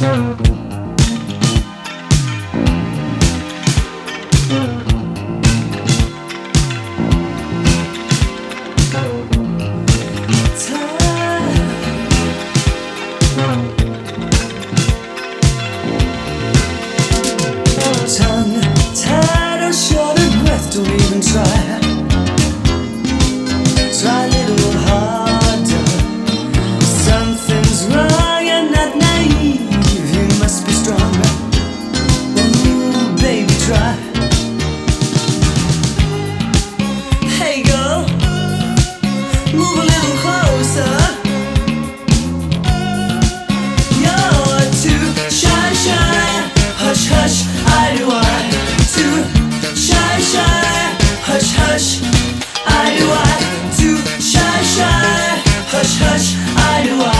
Müzik hush, hush, I do. I